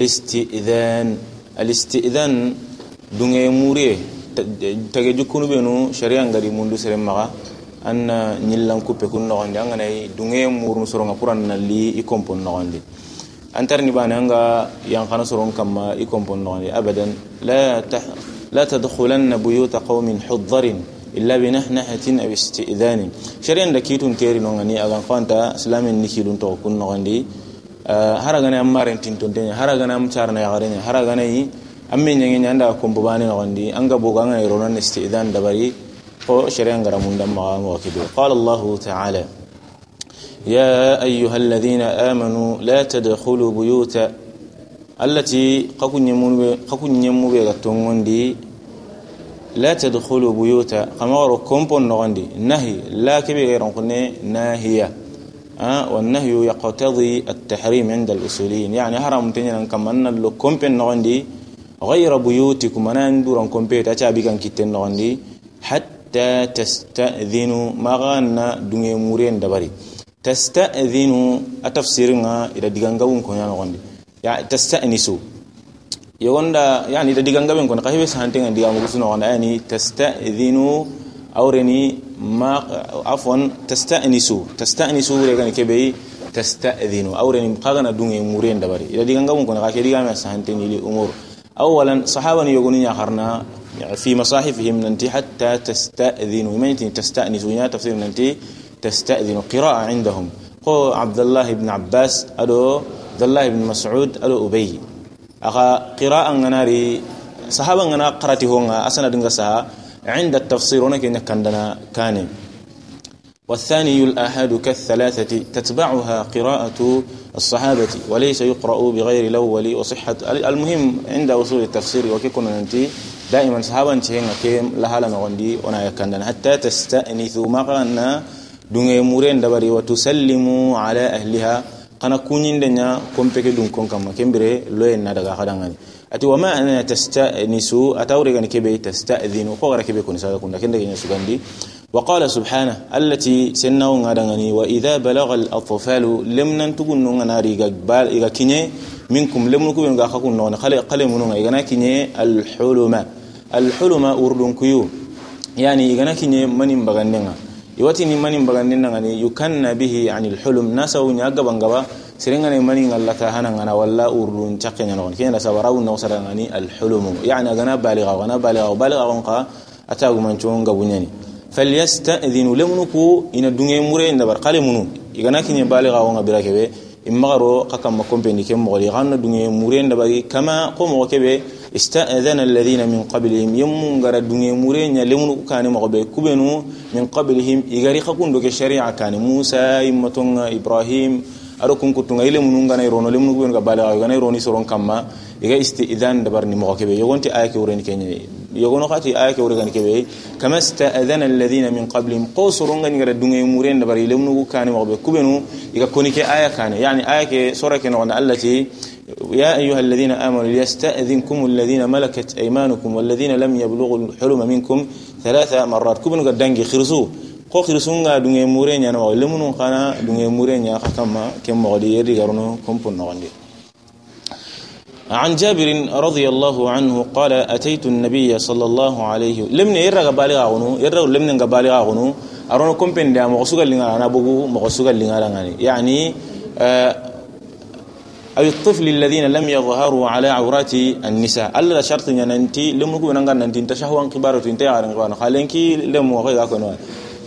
istidhan alistidhan dunge mure. Tage jukunu benu sharia ngari mundu sere maga. Anna nyillan kupe kun no ande angana dunge muru soronga ngapuran na li i kompon no ande antar ni bana anga yang kana soron kamma i kompon no ande abadan la la tadkhulanna buyuta qaumin hudharin illa bi nahnahatin aw istidhan sharia ndakitun teri no ngani agan kwanta islamin nikilun to kun no ande haragana am maren tintonte haragana am charna yagarenya haragana yi amme nyange nyanda kombo bane nogondi anga boga anga ronan istidan dabari ko sharia ngara munda ma mo kibe qala allah ta'ala يا أيها الذين آمنوا لا تدخلوا بيوت التي قكن يمو بيغتونغوندي لا تدخلوا بيوت كما ورو كومبون نغندي نهي لا كبي غير ناهيه والنهي يقتضي التحريم عند الأصوليين. يعني حرام تنين كما أن لو كومبين نغندي غير بيوتكم أنا ندور كومبيت أتابي كان كتن نغندي حتى تستأذنوا ما غانا دنيا مورين دبري. تستأذنوا أتفسيرنا إذا ديغانغاون كون نغندي. يعني تستأنسوا. يوندا يعني إذا ديغانغاون كون قهيبة سانتين ديغانغو سنو يعني تستأذنوا أورني ما عفوا تستأنسوا تستأنسوا لكن كبي تستأذنوا أورني قاغنا دوني مورين دبري. إذا دي غنغا ممكن غاكي دي غاما سهنتني لأمور أولا صحابة يقولون يا خرنا في مصاحفهم ننتي حتى تستأذنوا ما ينتي تستأنسوا يا تفسير ننتي تستأذنوا قراءة عندهم. هو عبد الله بن عباس ألو عبد الله بن مسعود ألو أبي. أخا قراءة ناري صحابة ننا قرأتي هون أسنا عند التفسير هناك كندنا كان. والثاني الآحاد كالثلاثة تتبعها قراءة الصحابة وليس يقرأ بغير الأول. وصحة المهم عند وصول التفسير وكيكون أنت دائما صحابة انتهينا كيم لها لنا وندي ونا يكندنا. حتى تستأنثوا مغانا دون مورين دبري وتسلموا على أهلها. Kana kuñindenya kompeke dun kon kamma kembire loyen na daga hadangani ati wama ana tastanisu atawre gani kebe tastadhinu ko gara kebe kun saga kun kende ganya sugandi wa qala subhana allati sennaw ngadangani wa idha balagha al atfal lamnan tugun ngana riga bal iga kinye minkum lamnu kubin ga khakun non khale khale munun igana kinye al huluma al huluma iwati ni mani mbagandi nangani yukanna bihi anil hulum nasa unya gaba ngaba sirenga ni mani ngallata hana ngana walla urun chakke nyana on kenda sabara un nosara ngani al hulum yani agana baligha wana baligha baligha onqa atagu manchonga bunyani falyasta'dhinu lamnuku ina dunge mure inda qale munu igana kinye baligha onga birakebe immagaro kakam makompendi kem mogoli ganna dunge mure inda bari kama ko mo kebe استأذن الذين من قبلهم يمون غرا دوني مورين لمن كان مغبي كبنو من قبلهم يغري خكون دوك الشريعه كان موسى يمتون إبراهيم aro kun kutu ngai le mununga na irono le munungu nga bala ga na ironi soron kamma iga isti'dhan dabar ni mo kebe yogonti aya ke ureni kenye يغونو خاتي آية كي ورغان كبهي كما استأذن الذين من قبلهم. قوسرون غني غرا دونغي مورين دبري لمنو كان مغبي. كوبينو يكا كوني كي آية كان يعني آية كي سورة كي نغن التي يا أيها الذين آمنوا ليستأذنكم الذين ملكت أيمانكم والذين لم يبلغوا الحلم منكم ثلاث مرات. كوبينو غرا دنغي خرسو. ko khirsun ga dungay mure nyana wa lemunu khana dungay mure nya khatama kem mo di yedi garno kompon no ngandi عن جابر رضي الله عنه قال أتيت النبي صلى الله عليه لمن يرى غبالي غونو يرى لمن غبالي غونو. أرونا كومبين دا مغسوغا لنا أنا بغو مغسوغا لنا يعني أو الطفل الذين لم يظهروا على عورات النساء. ألا شرط ننتي لم نكون نغان ننتي تشهوان كبار تنتي عارن قوان خالنكي لم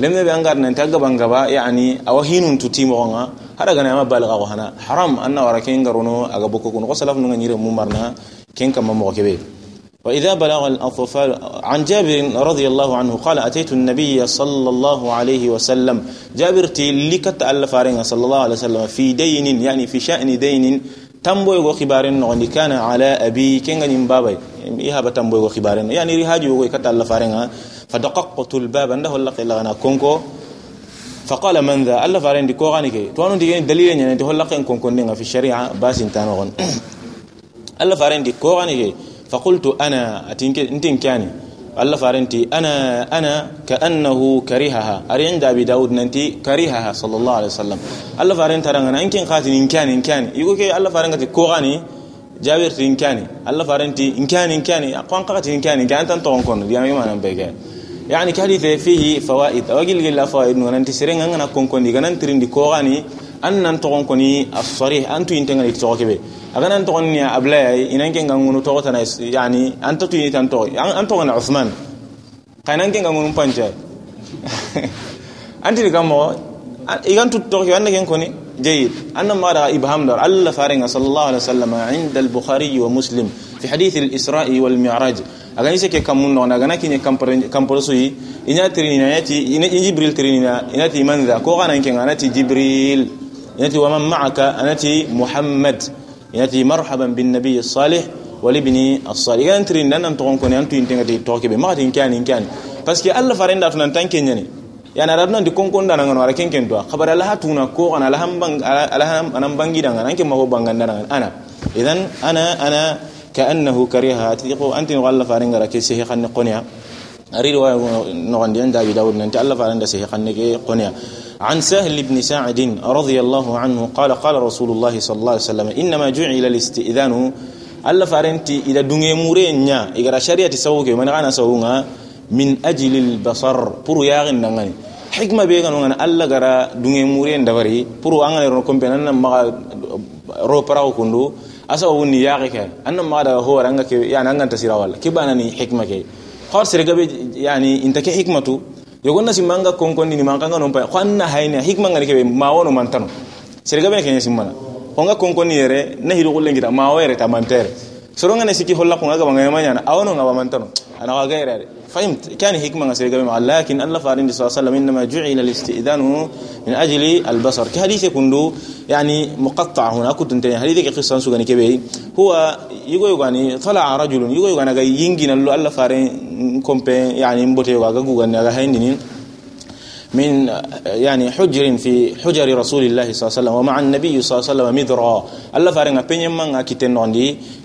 lemne be angar nan tagga bangaba yani awa hinun tutimo nga hada gana ma balga ko hana. Haram anna wara ken garono aga boko kun ko salaf nunga nyire mumarna ken kam mo kebe. وإذا بلغ الأطفال عن جابر رضي الله عنه قال أتيت النبي صلى الله عليه وسلم جابر تلك تألف صلى الله عليه وسلم في دين يعني في شأن دين تمبوي وخبارن نغني كان على أبي كان غنيم بابا إيها بتمبوي وخبارن يعني رهاجي وكتألف فدققت الباب عنده الله قيل غنا كونكو فقال من ذا؟ الله فارين دي كوغاني كي. توانو دي دليل ني انت هلا قين كونكو في الشريعة باس انتانو الله فارين دي كوغاني كي. فقلت أنا اتينك إنتين كاني الله فارنتي أنا أنا كأنه كرهها ارين أبي داود ننتي كرهها صلى الله عليه وسلم. الله فارن ترى أنا ان كان خاتن ان كان ان كان يقول كي الله فارن كوغاني jabir tin kani allah faranti in kani in kani aqwan qati in kani kan tan ton kon diam yima nan bege يعني كحديث فيه فوائد. وقل قل فوائد. نو ننتي سرين أننا كون كوني. أننا نترين دي كوغاني. أن ننتقون كوني الصريح. أن تو ينتقل يتوكي بي أغن ننتقون ني أبلاي. إنان كن غنو توغتنا يعني أن تو ينتقل أن تو عثمان. كان أن كن غنو نمبانجا أنت دي كامو إغن تو توكي وأن كن كوني. جيد. أن مارا إبهام دار. الله فارنغ صلى الله عليه وسلم عند البخاري ومسلم. في حديث الإسراء والمعراج. أغاني سكي كم من نونا أغانا كي كم برسوي إنا ترينينا ياتي إنا جبريل ترينينا إنا تي من ذا كوغانا كي أنا تي جبريل إنا تي ومن معك أنا تي محمد إنا تي مرحبا بالنبي الصالح والابن الصالح أغانا ترينينا أن تغن كوني أنتو ينتنغ تي توكي بما تنكاني كاني بس كي الله فارندا تنان كي yana radna di konkon da ngano ara kenken to khabar ala hatuna ko kana ala hambang ala anam bangi da ngana ke maho bangan da ana. Idan ana ana كأنه كرهها تيقو أنت غلا فارنغ ركي سي خن قنيا روايه نغندي عند أبي داود. انت الله فارنغ سي خن قنيا عن سهل بن سعد رضي الله عنه قال قال رسول الله صلى الله عليه وسلم إنما جعل الاستئذان الله فارنتي إلى دنيا مورينيا إذا شريعة سووك من أنا سوونga min ajli albasar pour yaagin dangani hikma be ganu ngana alla gara dunge murien dabari pour angane ron kompe nan ma ro paraw kundu asa woni yaagi ke an ma da ho ranga ke yani an ta sira wala kibana ni hikma ke khar sire gabe yani inta ke hikmatu yogonna simanga konkonni ni manga non pa kwanna hayne hikma ngani ke ma wono mantano sire gabe ke simana honga konkonni yere na hiru gulle ngita ma were ta mantere soronga ne siki holla ko ngaga bangaya manyana awono ngaba mantano ana wa gaire فهمت. كان حكمة سيقول مع لكن الله فارين صلى الله عليه وسلم إنما جعل الاستئذان من أجل البصر. كحديث كندو يعني مقطع هنا. كنت انتهي حديث قصة سوغاني كبير هو يقول يعني طلع رجل. يقول يعني ينجي الله فارين كومبين يعني مبوتي يقول يعني هينين من يعني حجر في حجر رسول الله صلى الله عليه وسلم ومع النبي صلى الله عليه وسلم مذرا الله فارنا بين من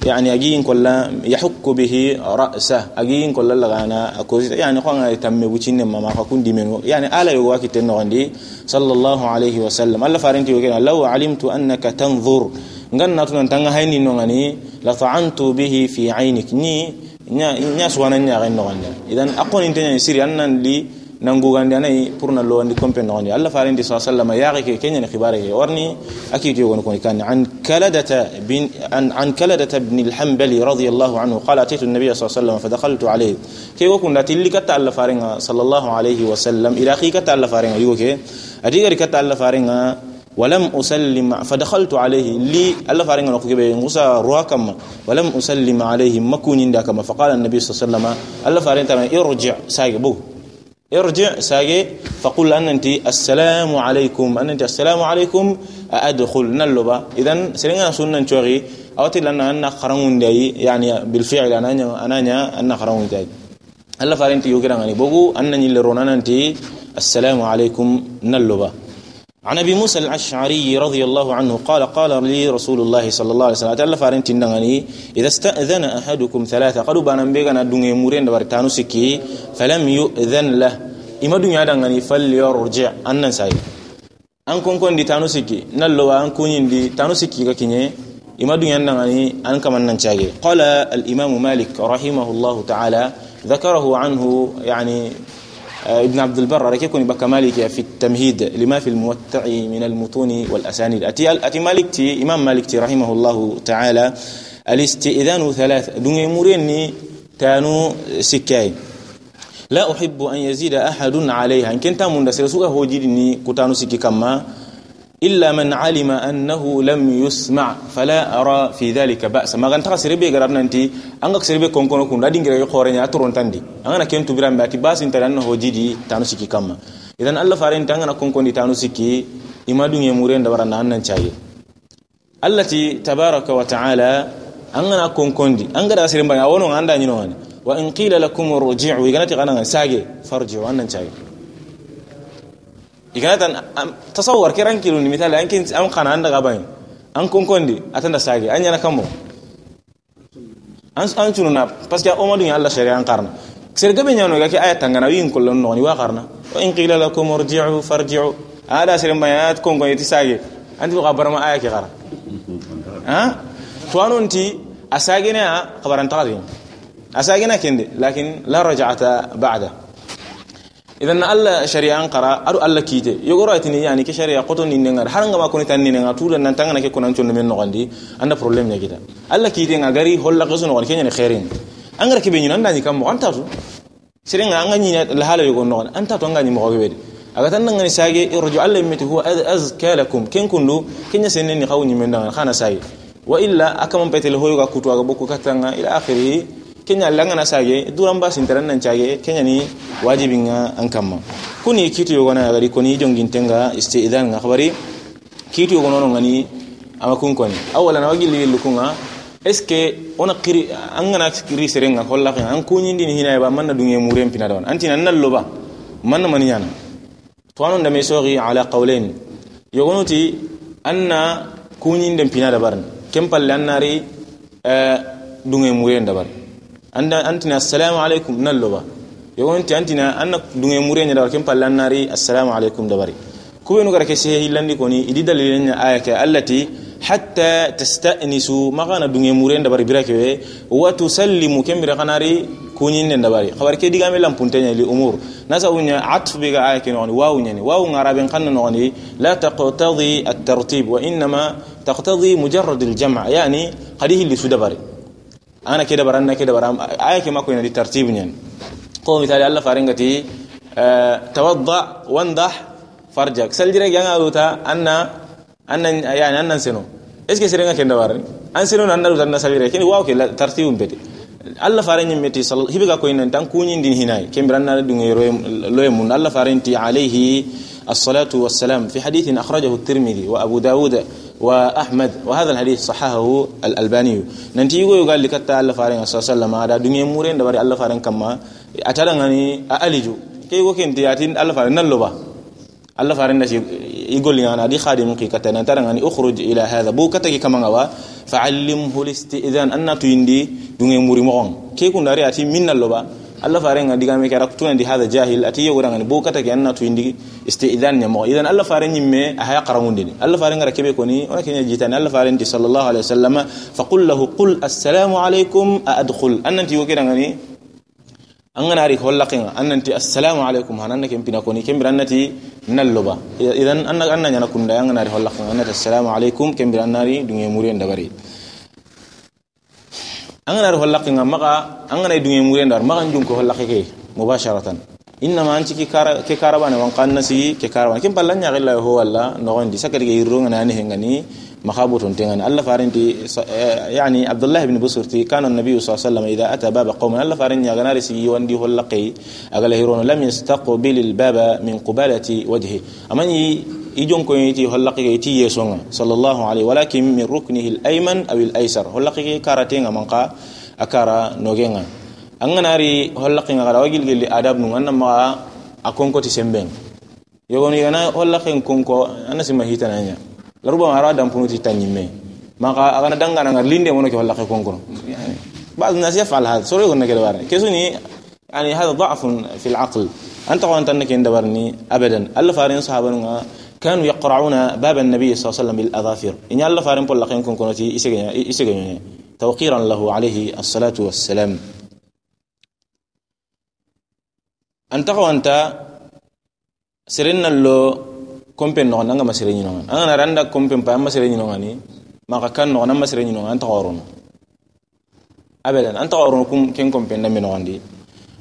يعني أجين كل يحك به رأسه. أجين كل لغانا أكوز يعني خوانا يتم وچين ما فكون دي منه يعني آلا يوا كتنوندي صلى الله عليه وسلم. الله فارنتي وكنا لو علمت أنك تنظر. no ngani la ta'antu bihi fi aynik ni nya nya suwana nya ga no ngani idan akon intenya siri annan li nangugandi anayi pour na lowandi compe nogondi allah farendi sa sallam yaaki ke keñani xibare ke warni akiti yogon koni kan an kaladata bin an kaladata bni alhambali radiyallahu anhu qala atitu النبي صلى الله عليه وسلم فدخلت عليه. كي وكن تلي كتا الله فارنga صلى الله عليه وسلم. إلى خي كتا الله فارنga يوكي. أدي غري كتا الله فارنga ولم أسلم. فدخلت عليه. لي الله فارنga نكو بي غوسا رواكم ولم أسلم عليه. مكون عندك فقال النبي صلى الله عليه وسلم الله فارنga ارجع سايبو ارجع ساجي فقل أن أنت السلام عليكم أن أنت السلام عليكم أدخل نلبا إذن سرنا سنة شوغي أو تلا أن خرمون داي يعني بالفعل أنا أنا أن خرمون داي الله فارنت يوكرا غني. بوغو أن نيل أنت السلام عليكم نلبا. عن أبي موسى الأشعري رضي الله عنه قال قال لي رسول الله صلى الله عليه وسلم تعالى فارنت نغني إذا استأذن أحدكم ثلاثة قالوا بان بيغنا دونغي مورين دبر تانو سكي فلم يؤذن له. اما دنيا دغني فليرجع ان ساي an konkon di tanu siki nallo wa an kunyin di tanu siki ka kinye ima dunyan nan ani an kaman nan chage. Qala al imam malik rahimahullah ta'ala ذكره عنه يعني ابن عبد البر ركيكون بكمالك في التمهيد لما في الموتع من المتون والأسانيد أتي, أتي مالك تي إمام مالك تي رحمه الله تعالى الاستئذان ثلاث دون يموريني تانو سكاي لا أحب أن يزيد أحد عليها إن كنت من دسرسوك هو جيدني كتانو سكي كما إلا من علم أنه لم يسمع فلا أرى في ذلك بأس ما كان تغسر بي غرابنا أنت أنك سربي كون كون كون رادين غير خورين أترون تندي أنا كنت برام باتي باس انت لأنه جدي تانو سكي كما إذن الله فارين تانغنا كون كون تانو سكي إما دون يمورين دبرنا أنن شاي التي تبارك وتعالى أننا كون كون دي أنغا سربي بني أولو عندنا نينوان وإن قيل لكم الرجيع ويغنتي غانا ساجي فرجعوا أنن شاي iganatan tasawwar kiran kilo ni misali an kin an kana anda gabayin an konkondi atanda sage an yana kamo an an tunu na parce que o madu Allah sharia an karna sir gabe nyano ga ki ayat tangana wi ko lon ni wa karna wa in qila lakum irji'u farji'u ada sir bayat konko yiti sage an tu gabar ma idan alla sharia an qara adu alla kite yogoro atini yani ke sharia qoto ni nenga har ngama ko tan ni nenga tulan nan tangana ke konan chondo men no gandi anda problem nya kita alla kite nga gari holla qaso no kenya ne khairin angara ke be nyina ndani kam mo anta tu sirenga anga nyi la hala yogo no anta to anga nyi mo ko aga tan ngani sage irju alla yimti huwa azka lakum ken kundu kenya senni khawni men dan khana sage wa illa akam petel hoyo ga kutu aga bokku katanga ila akhiri kenya langa na sage duran ba sintaran nan cage kenya ni wajibin nga an kamma kuni kitu yogo na gari kuni jongin tenga istidan nga khabari kitu yogo no ngani ama kun koni awala na wagili lukunga eske ona kiri an ngana kiri serenga holla an kunyindi ni hina ba manna dunge murem pina don antina nan loba manna maniyana توانون دم يسوغي على قولين يغنوتي أن كونين دم بينا دبرن لأناري دوني مورين دبر عند أنتنا السلام عليكم نلوبا يغنوتي أنتنا أن دوني مورين دبر كم بل لأناري السلام عليكم دبري. كوينو غرك سيه لندي كوني إدي دليلين آية ألتي حتى تستأنسوا ما غانا دوني مورين دبر براكي وتسلموا كم برقناري كونين دبري. خبر كي ديغا ملام بونتانيا لأمور نسا ونيا عطف بيغا آية كنوني واو نيني. واو غرابين قنن نغني لا تقتضي الترتيب وإنما تقتضي مجرد الجمع. يعني قديه اللي سدبري أنا كده برنا كده برام. آية كما كنا دي ترتيب نين. قوم مثال الله فارنغتي أه توضع وانضح فرجك سلجرا جانا روتا أن أن يعني أن سنو إيش كسرنا كده برا أن سنو أن روتا أن سلجرا كده واو كده ترتيب بدي alla faran meti hibe ga koy nan tan kunyin din hinay kembiran na dun loye mun alla faran ti alayhi الصلاة والسلام في حديث أخرجه الترمذي وأبو داود وأحمد وهذا الحديث صححه الألباني. ننتي يقول قال لك الله فارن صلى الله عليه وسلم هذا دنيا مورين دبر الله فارن كما؟ أتلغني أألجو. كي وكين تياتين الله فارن نلوبا الله فارن نشي يقول لي أنا دي خادم كي كتنا. ترى أخرج إلى هذا. بو كتك كما fa'allimhu listi'dhan anna tuyindi dunge muri mogon ke kun dari ati minna loba Allah farenga diga me kara tuna di hada jahil ati yo ngani bo kata ke anna tuyindi isti'dhan nya mo idan Allah faren nyimme a haya qarangunde ni Allah farenga rakebe ko ni ona kenya jitani Allah faren ti sallallahu alaihi wasallam fa qul lahu qul assalamu alaikum a adkhul anna ti yo kira ngani angana ari hollaqinga annanti assalamu alaikum hananna kempina koni kembira annati nalloba idan anna anna nyana kunda angana ari hollaqinga annati assalamu alaikum kembira annari dunge muri ndabari angana ari hollaqinga maka angana dunge muri ndar maka njunko hollaqike mubasharatan innama anci ki kara ke karabane wan qannasi ke karabane kim ballanya gilla ho walla no gondi sakari ge yirro ngana ne hengani الله فارنتي يعني عبد الله بن بصرتي كان النبي صلى الله عليه وسلم اذا اتى باب قوم الله فارن يا غناري سي وندي هلقي اغل هيرون لم يستقبل الباب من قبالة وجهه امني يجون كو يتي هلقي يتي يسون صلى الله عليه ولكن من ركنه الايمن أو الايسر هلقي كارتين منقا akara nogenga anganari hollaqi ngara wagil gilli adab nu anna ma akonko ti sembeng yogoni gana hollaqi konko anasima hitananya laruba mara dan punu ti tanyimme maka agana dangana ngar linde mono ke walla ke konkono بعض الناس يفعل هذا سوري قلنا كده بارك كيسوني يعني هذا ضعف في العقل أنت وأنت أنك يندبرني أبدا ألا فارين صحابنا كانوا يقرعون باب النبي صلى الله عليه وسلم بالأظافر. إن الله فارم بول لقين كون كونتي إسجن توقيرا له عليه الصلاة والسلام. أنت تقوى أنت سرنا لو كمبين نغن أنغا ما سرين نغن أنا نرانا كمبين بأما سرين نغن ما كان نغن أما سرين نغن أنت غارون أبدا. أنت غارون كم كن كمبين نمي نغن دي.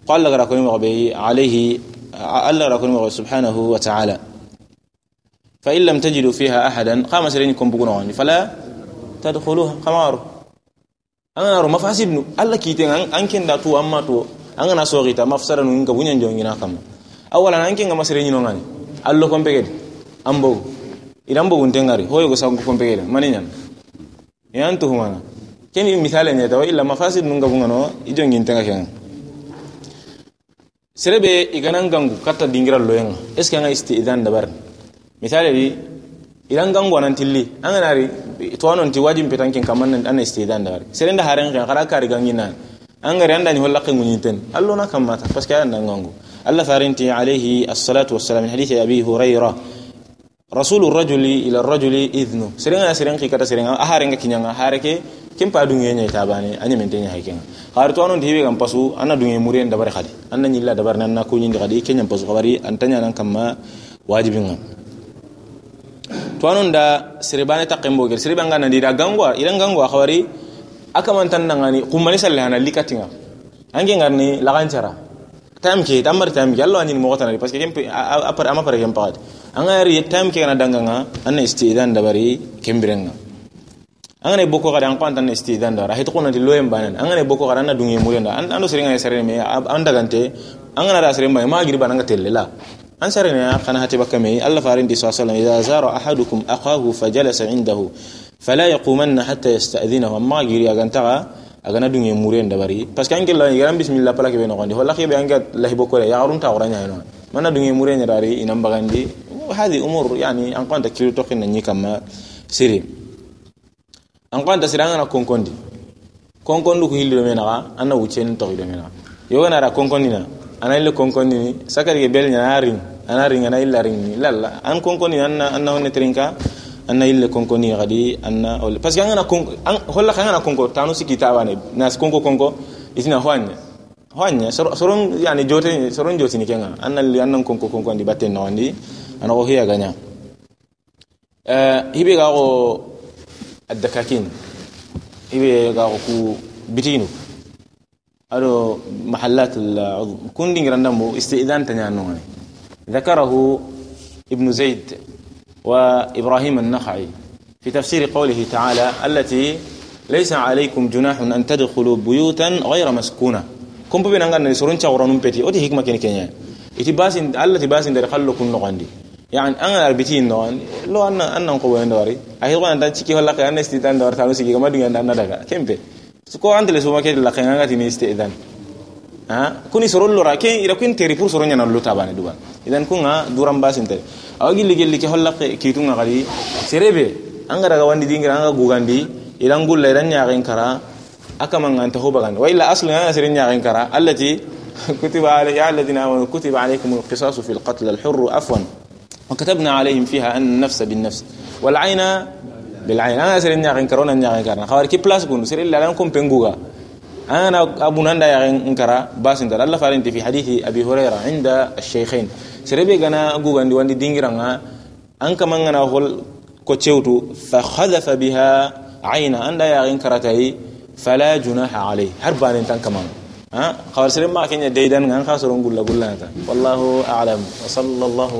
قال لك ركوني مغبي عليه الله ركوني سبحانه وتعالى. Be alayhi alla gara ko mi subhanahu wa ta'ala fa in lam tajidu fiha ahadan qama masere ni kom bugo no fala tadkhuluha qamaru anga ro mafasibnu alla kite an ken da tu amma to anga na sogita mafsara nu nga bunyan jongina kam awalan an ken ga masere ni no ngani allo kompe gedi ambo idan bugun tengari hoyo go sagu kompegele mani nyan yan to humana keni misale ne taw illa mafasid nun ga bungano ijo ngin tenga ken serebe iganan gangu katta dingiral loyenga est ce que nga istidan dabar misale bi idan gangu nan tilli an ganari to anon ti wajin petankin kaman nan an istidan dabar serenda haren kan kara kari gangina an gari anda ni holla kan nguniten allo na kamata parce que anda gangu Allah farinti alayhi as-salatu was-salam min hadith abi hurairah رسول الرجل إلى الرجل اذن سرنا سرنا كي كتا سرنا اهارنga kinyanga hareke kem pa dunge nya tabane anya men tenya hakenga har to anon dibe gam pasu anna dunge muri en dabare khadi anna nyilla dabar nan na ko nyindi khadi kenya pasu khabari antanya nan kamma wajibin ngam to anon da sirbane taqembo gel sirban ngana dida gangwa idan gangwa khawari akaman tan nangani kumani sallana likatinga ange ngarni lagancara tam ke tamar tam ke Allah anyin mo tana parce que kempe apar ama pare kempa anga yari tam ke kana danganga anna istidan dabari kembirenga angane boko kada an kwanta na istidan da rahit kuna ti loyen banan angane boko kada na dungi murenda an ando seringa ya sare me an dagante angana da sare mai ma giri bananga tellela an sare ne kana hati bakka me Allah farin di sallallahu alaihi wasallam idza zara ahadukum aqahu fajalasa indahu fala yaqumanna hatta yasta'dhinahu. Amma giri agantaga agana dungi murenda bari. Parce que angel gella yaram bismillah pala ke benogandi wala ke be anga lahi bokore ya arunta oranya no mana dungi muren dari inam bagandi hadi umur yani an qanta kilu tokin ni kama siri. An qanta sira na konkondi. Konkondu ko hillo mena anna wucen to hillo mena yo na ra konkondi na ana ile konkondi ni sakari ge bel nya ring ana ring ana illa ring ni lalla an konkondi anna anna wonne trinka anna ille konkoni gadi anna ol parce que ngana kon holla ngana konko tanu sikita wane nas konko konko isina hwanya hwanya soron yani jote soron joti ni kenga anna li anna konko konko ndi batten no ndi ana ko hiya ganya eh hibe ga ko الدكاكين إبي غاكو بتينو ألو محلات العظم كون دين رندمو استئذان تنيانو ذكره ابن زيد وإبراهيم النخعي في تفسير قوله تعالى التي ليس عليكم جناح أن تدخلوا بيوتا غير مسكونة. كم بين أنغان نسرون تغرانون بيتي أوتي حكمة كيني كينيا. إتي باسين التي باسين دار خلو كن نغاندي. يعني أنا البتين نوان لو أنا أنا نقول ندوري أهيرو أن تشكي هلا كأن استيدان دور ثانو سيجي كما دعنا أنا دعا كم بي سكو أنت لسوا كده لا كأن أنت استيدان ها كوني سرول لورا كين إذا كين تري بور سرون ينالو تابان دوان إذا كونا دوران باس انت أوجي لجي لجي هلا كيتونا غادي سربي أنغا دعا وندي دينغ أنغا غوغاندي إذا نقول ليران يعين كرا أكمل أنت هو بغان وإلا أصلا أنا سرين يعين كرا التي كتب على يا الذين آمنوا كتب عليكم القصاص في القتل الحر عفوا وكتبنا عليهم فيها أن النفس بالنفس والعين بالعين. أنا سيرين نياغين كرونا نياغين كرنا خواري كي بلاس كون سيرين لا لانكم بنغوغا. أنا أبو ناندا ياغين انكرا باس انت الله فارنت في حديث أبي هريرة عند الشيخين. سيربي غنا غوغا دي وندي دينغرانا أنك من غنا هول كوتشوتو فخذف بها عين أندا ياغين كرتاي فلا جناح عليه. هربان انت كمان ها؟ خوار سيرين ما كان ديدان غان خاسرون غولا غولا والله أعلم. وصلى الله